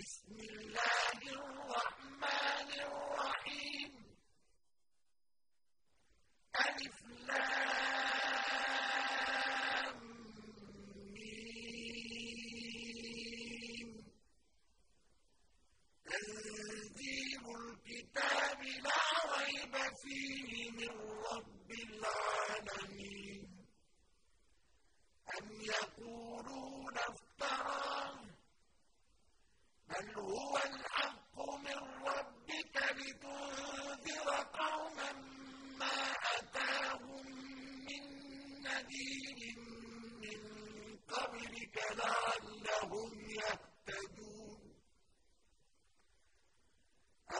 بسم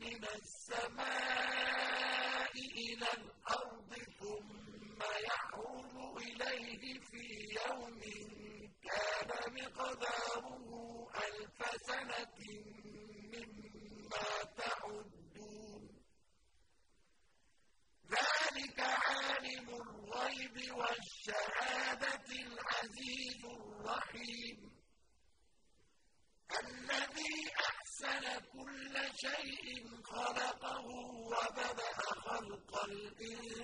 مِنَ السَّمَاءِ إِلَى الْأَرْضِ. شَيْءٍ خَلَقَهُ وَبَدَأَ خَلْقَ الْإِنسَانِ.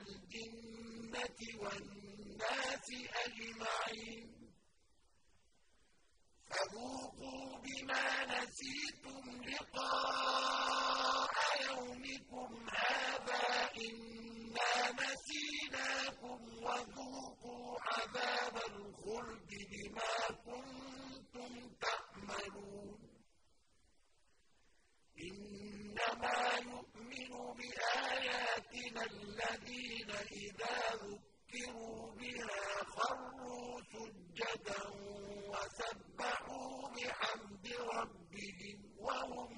الْجِنَّةِ وَالنَّاسِ أَجْمَعِينَ فَذُوقُوا بِمَا نَسِيتُمْ لِقَاءَ يَوْمِكُمْ هَٰذَا إِنَّا نَسِينَاكُمْ وَذُوقُوا عَذَابَ الْخُلْدِ بِمَا كُنتُمْ تَعْمَلُونَ إِنَّمَا يُؤْمِنُ بِآيَاتِنَا الَّذِينَ إِذَا ذُكِّرُوا بِهَا خَرُّوا سُجَّدًا وَسَبَّحُوا بِحَمْدِ رَبِّهِمْ وَهُمْ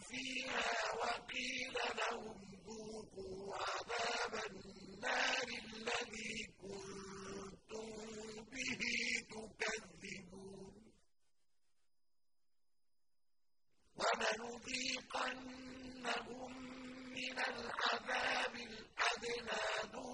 فيها وقيل لهم ذوقوا عذاب النار الذي كنتم به تكذبون. ولنذيقنهم من العذاب الأدنى دون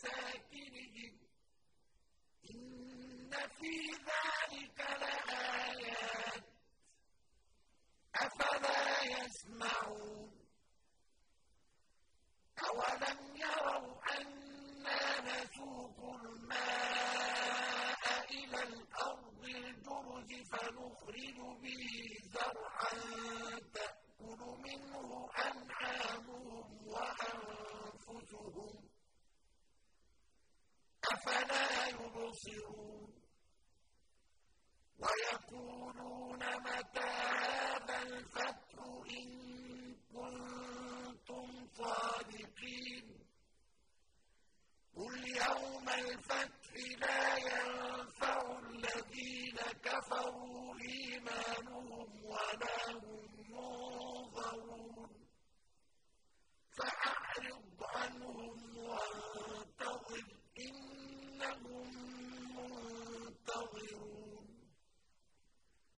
مساكنهم. إن في ذلك لآيات. أفلا يسمعون. أولم يروا أنا نسوق الماء إلى الأرض الجرز فنخرج به زرعا يبصرون ويقولون متى هذا الفتح إن كنتم صادقين قل يوم الفتح لا